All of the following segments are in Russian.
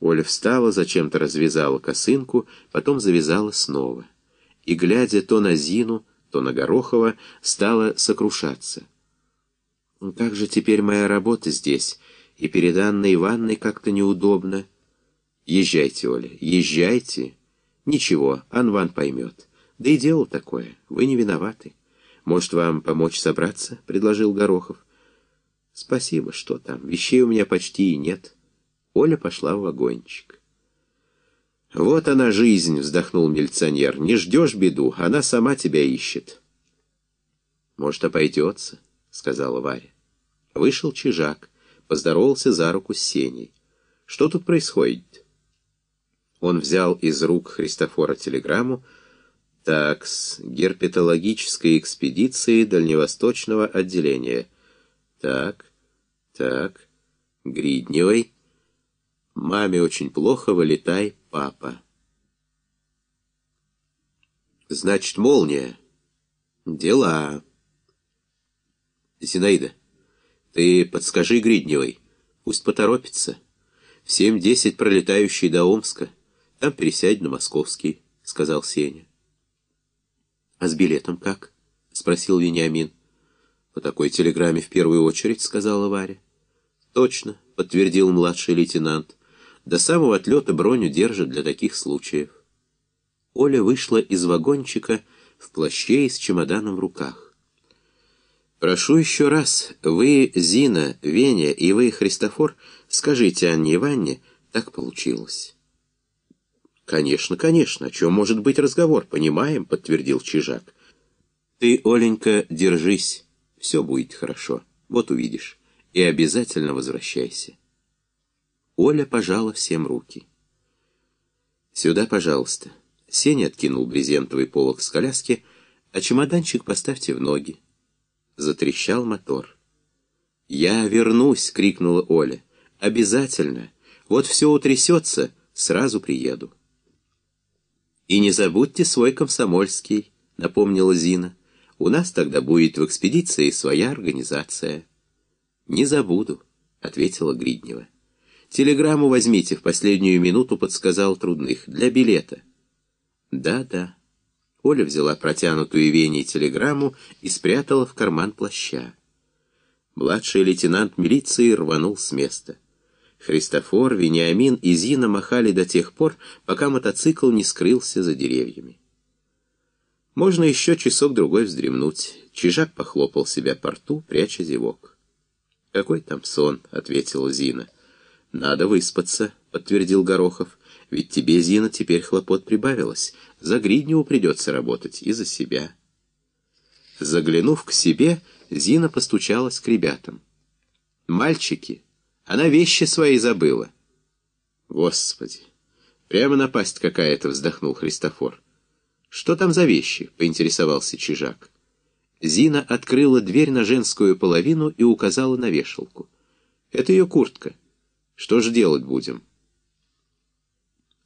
Оля встала, зачем-то развязала косынку, потом завязала снова. И, глядя то на Зину, то на Горохова, стала сокрушаться. «Как же теперь моя работа здесь? И перед Анной Ивановной как-то неудобно». «Езжайте, Оля, езжайте». «Ничего, Анван поймет. Да и дело такое, вы не виноваты». «Может, вам помочь собраться?» — предложил Горохов. «Спасибо, что там. Вещей у меня почти и нет». Оля пошла в вагончик. «Вот она жизнь!» — вздохнул милиционер. «Не ждешь беду, она сама тебя ищет». «Может, обойдется?» — сказала Варя. Вышел чижак, поздоровался за руку с Сеней. «Что тут происходит?» Он взял из рук Христофора телеграмму, так, с герпетологической экспедиции Дальневосточного отделения. Так, так, Гридневой. Маме очень плохо, вылетай, папа. Значит, молния. Дела. Зинаида, ты подскажи Гридневой, пусть поторопится. В семь-десять пролетающий до Омска, там пересядь на московский, сказал Сеня. «А с билетом как?» — спросил Вениамин. «По такой телеграмме в первую очередь», — сказала Варя. «Точно», — подтвердил младший лейтенант. «До самого отлета броню держат для таких случаев». Оля вышла из вагончика в плаще и с чемоданом в руках. «Прошу еще раз, вы, Зина, Веня и вы, Христофор, скажите Анне Ивановне, так получилось». «Конечно, конечно. О чем может быть разговор? Понимаем», — подтвердил Чижак. «Ты, Оленька, держись. Все будет хорошо. Вот увидишь. И обязательно возвращайся». Оля пожала всем руки. «Сюда, пожалуйста». Сеня откинул брезентовый полок с коляски, а чемоданчик поставьте в ноги. Затрещал мотор. «Я вернусь!» — крикнула Оля. «Обязательно! Вот все утрясется, сразу приеду». «И не забудьте свой комсомольский», — напомнила Зина. «У нас тогда будет в экспедиции своя организация». «Не забуду», — ответила Гриднева. «Телеграмму возьмите, в последнюю минуту подсказал Трудных, для билета». «Да-да». Оля взяла протянутую Веней телеграмму и спрятала в карман плаща. Младший лейтенант милиции рванул с места. Христофор, Вениамин и Зина махали до тех пор, пока мотоцикл не скрылся за деревьями. Можно еще часок-другой вздремнуть. Чижак похлопал себя по рту, пряча зевок. «Какой там сон?» — ответила Зина. «Надо выспаться», — подтвердил Горохов. «Ведь тебе, Зина, теперь хлопот прибавилось. За Гридневу придется работать и за себя». Заглянув к себе, Зина постучалась к ребятам. «Мальчики!» Она вещи свои забыла. Господи, прямо напасть какая-то, вздохнул Христофор. Что там за вещи? поинтересовался Чижак. Зина открыла дверь на женскую половину и указала на вешалку. Это ее куртка. Что ж делать будем?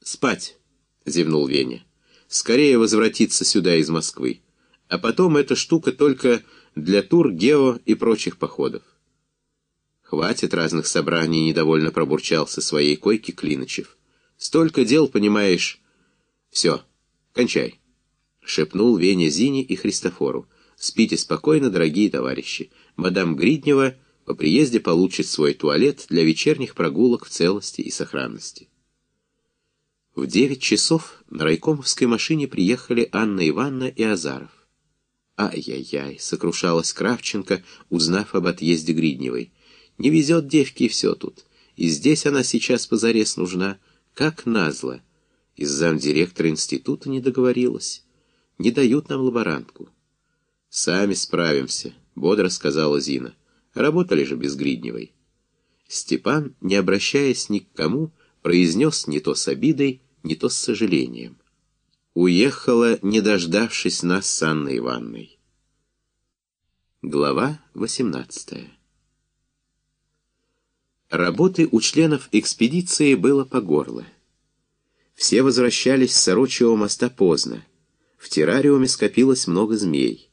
Спать, зевнул Веня. Скорее возвратиться сюда из Москвы. А потом эта штука только для тур, гео и прочих походов. Хватит разных собраний, недовольно пробурчал со своей койки Клиночев. Столько дел, понимаешь. Все, кончай. Шепнул Веня Зине и Христофору. Спите спокойно, дорогие товарищи. Мадам Гриднева по приезде получит свой туалет для вечерних прогулок в целости и сохранности. В девять часов на райкомовской машине приехали Анна Ивановна и Азаров. «Ай-яй-яй!» — сокрушалась Кравченко, узнав об отъезде Гридневой. Не везет девке все тут. И здесь она сейчас позарез нужна, как назло. Из замдиректора института не договорилась. Не дают нам лаборантку. «Сами справимся», — бодро сказала Зина. «Работали же без Гридневой». Степан, не обращаясь ни к кому, произнес не то с обидой, не то с сожалением. Уехала, не дождавшись нас с Анной Ивановной. Глава восемнадцатая Работы у членов экспедиции было по горло. Все возвращались с Сорочьего моста поздно. В террариуме скопилось много змей.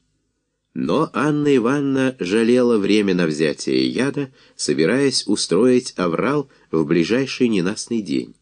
Но Анна Ивановна жалела время на взятие яда, собираясь устроить аврал в ближайший ненастный день.